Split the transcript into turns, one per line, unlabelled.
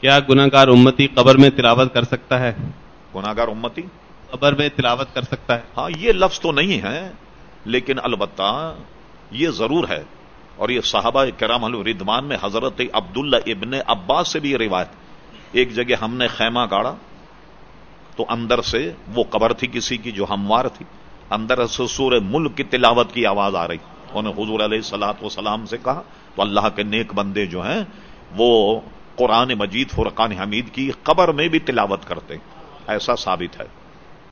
کیا گناہگار امتی قبر میں تلاوت کر سکتا ہے؟
گناگار امتی؟
قبر میں تلاوت کر سکتا ہے۔
ہاں یہ لفظ تو نہیں ہے لیکن البتہ یہ ضرور ہے۔ اور یہ صحابہ کرام الردمان میں حضرت عبداللہ ابن عباس سے بھی یہ روایت۔ ایک جگہ ہم نے خیمہ گاڑا تو اندر سے وہ قبر تھی کسی کی جو ہموار تھی۔ اندر سے سور ملک کی تلاوت کی آواز آ رہی۔ انہوں نے حضور علیہ سلاط وسلام سے کہا تو اللہ کے نیک بندے جو ہیں وہ قرآن مجید فرقان حمید کی قبر میں بھی تلاوت کرتے ایسا ثابت ہے۔